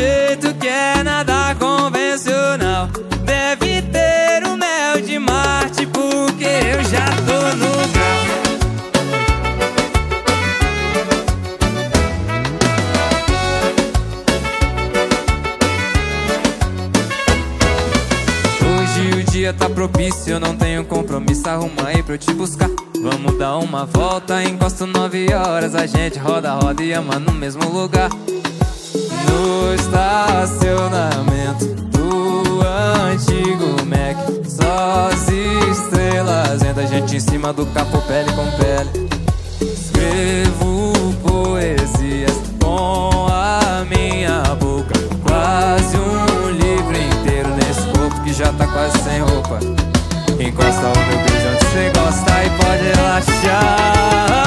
jeito que é nada convencional. Deve ter um mel de Marte, porque eu já tô no grau. Hoje o dia tá propício, eu não tenho compromisso. Arruma aí pra eu te buscar. Vamos dar uma volta, encosta nove horas. A gente roda, roda e ama no mesmo lugar no estacionamento do antigo Mac. Só as estrelas entram, gente em cima do capô, pele com pele. Escrevo poesias com a minha boca. Quase um livro inteiro nesse corpo que já tá quase sem roupa. Encosta o meu beijo onde você gosta e pode relaxar.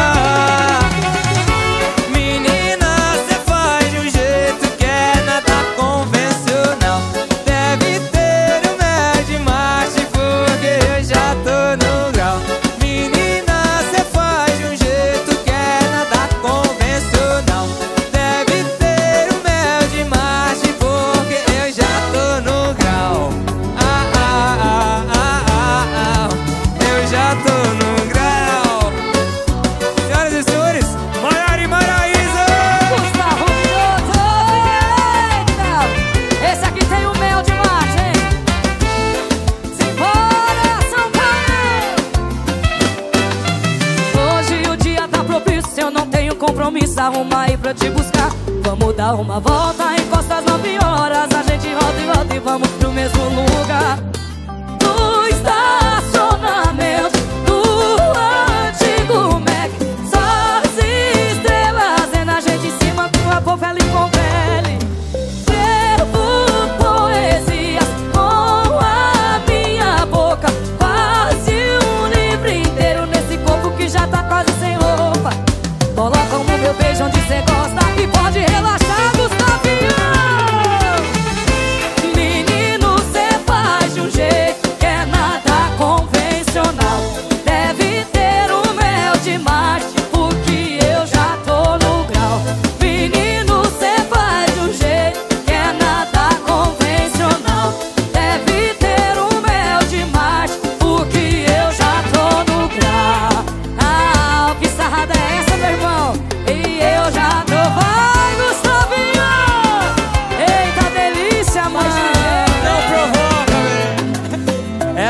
compromisso, arruma aí pra te buscar. Vamos dar uma volta, encosta as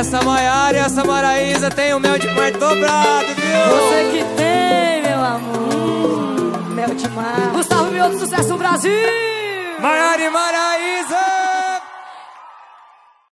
Essa Maiara e essa Maraísa tem o mel de mar dobrado, viu? Você que tem, meu amor. Hum, mel de mar. Gustavo Mioto, sucesso no Brasil! Maiara e Maraísa!